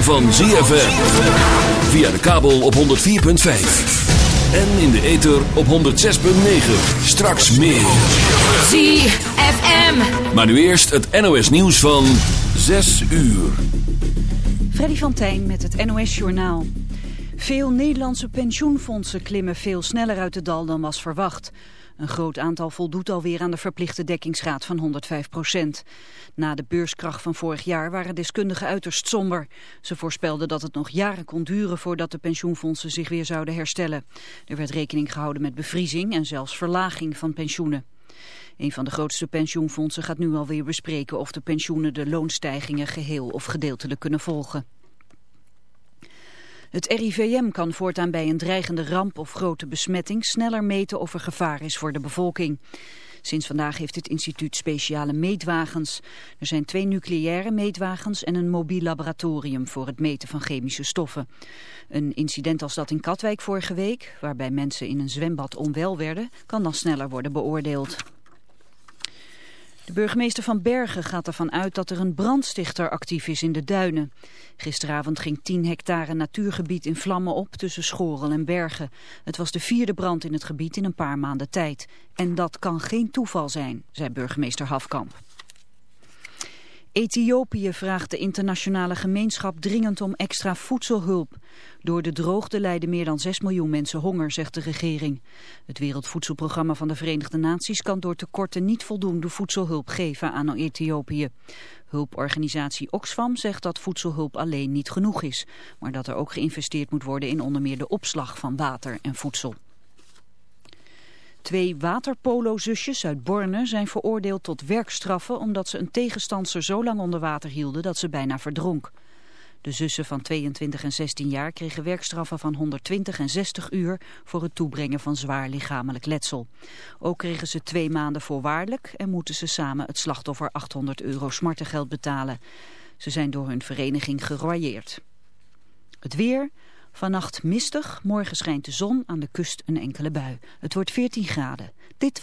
ritme van ZFM. Via de kabel op 104.5. En in de ether op 106.9. Straks meer. ZFM. Maar nu eerst het NOS nieuws van 6 uur. Freddy van Tijn met het NOS Journaal. Veel Nederlandse pensioenfondsen klimmen veel sneller uit het dal dan was verwacht. Een groot aantal voldoet alweer aan de verplichte dekkingsgraad van 105 procent. Na de beurskracht van vorig jaar waren deskundigen uiterst somber. Ze voorspelden dat het nog jaren kon duren voordat de pensioenfondsen zich weer zouden herstellen. Er werd rekening gehouden met bevriezing en zelfs verlaging van pensioenen. Een van de grootste pensioenfondsen gaat nu alweer bespreken of de pensioenen de loonstijgingen geheel of gedeeltelijk kunnen volgen. Het RIVM kan voortaan bij een dreigende ramp of grote besmetting sneller meten of er gevaar is voor de bevolking. Sinds vandaag heeft het instituut speciale meetwagens. Er zijn twee nucleaire meetwagens en een mobiel laboratorium voor het meten van chemische stoffen. Een incident als dat in Katwijk vorige week, waarbij mensen in een zwembad onwel werden, kan dan sneller worden beoordeeld. De burgemeester van Bergen gaat ervan uit dat er een brandstichter actief is in de duinen. Gisteravond ging 10 hectare natuurgebied in vlammen op tussen Schorel en Bergen. Het was de vierde brand in het gebied in een paar maanden tijd. En dat kan geen toeval zijn, zei burgemeester Hafkamp. Ethiopië vraagt de internationale gemeenschap dringend om extra voedselhulp. Door de droogte lijden meer dan 6 miljoen mensen honger, zegt de regering. Het Wereldvoedselprogramma van de Verenigde Naties kan door tekorten niet voldoende voedselhulp geven aan Ethiopië. Hulporganisatie Oxfam zegt dat voedselhulp alleen niet genoeg is, maar dat er ook geïnvesteerd moet worden in onder meer de opslag van water en voedsel. Twee waterpolo-zusjes uit Borne zijn veroordeeld tot werkstraffen omdat ze een tegenstandster zo lang onder water hielden dat ze bijna verdronk. De zussen van 22 en 16 jaar kregen werkstraffen van 120 en 60 uur voor het toebrengen van zwaar lichamelijk letsel. Ook kregen ze twee maanden voorwaardelijk en moeten ze samen het slachtoffer 800 euro smartengeld betalen. Ze zijn door hun vereniging geroyeerd. Het weer... Vannacht mistig, morgen schijnt de zon, aan de kust een enkele bui. Het wordt 14 graden. Dit...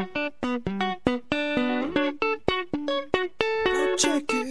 Check it.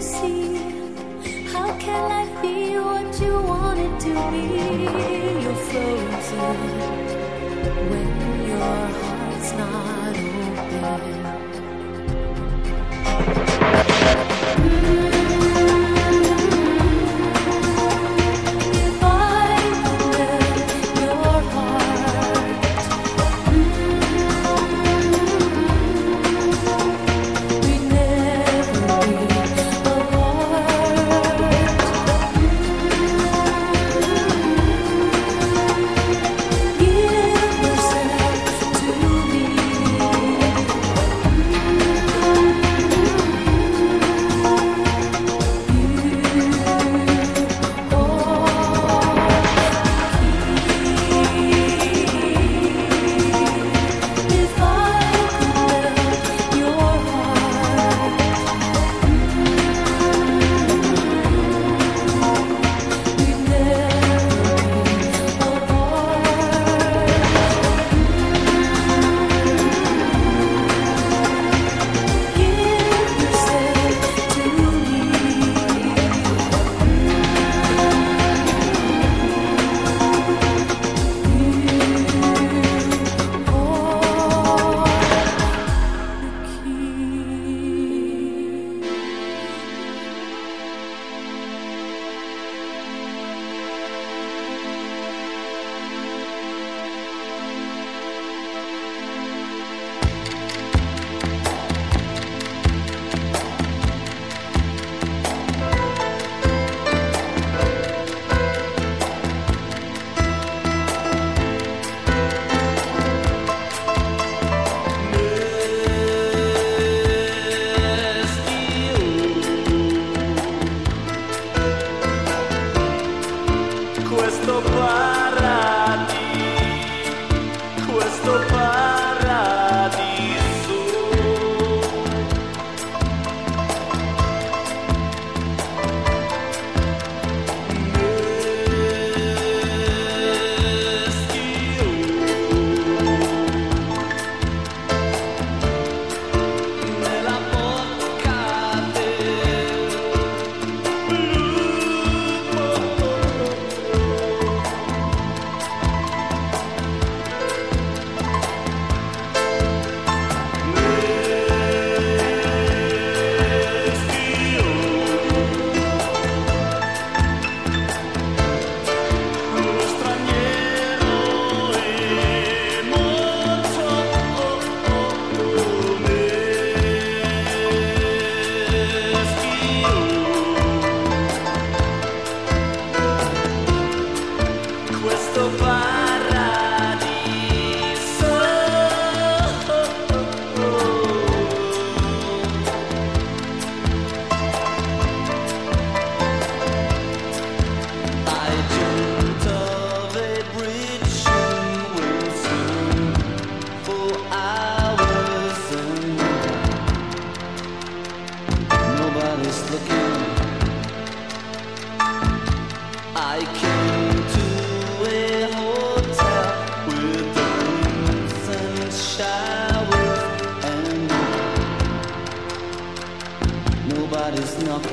see? How can I be what you wanted to be? You're frozen when your heart's not.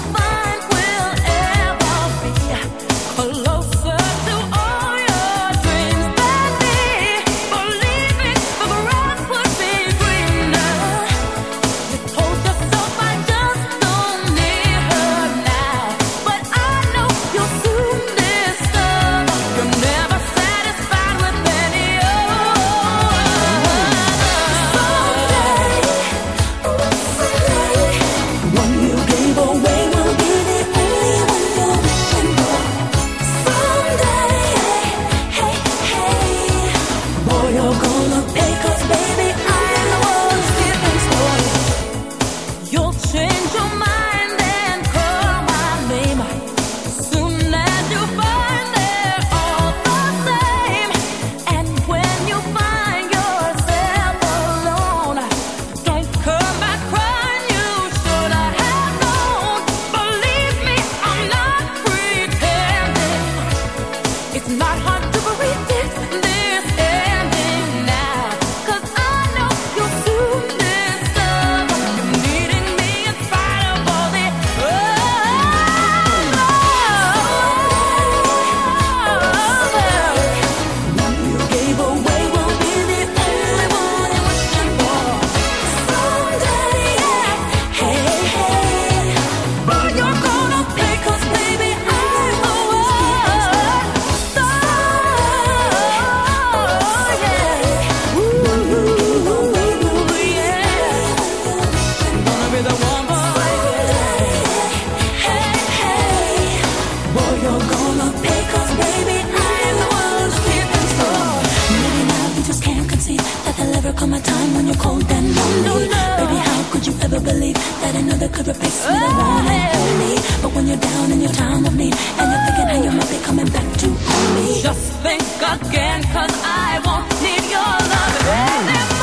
find on my time when you're cold and lonely. Baby, how could you ever believe that another could replace me, the one oh, and only? But when you're down in your time of need, and you're thinking how you might be coming back to me. Just think again, cause I won't need your love.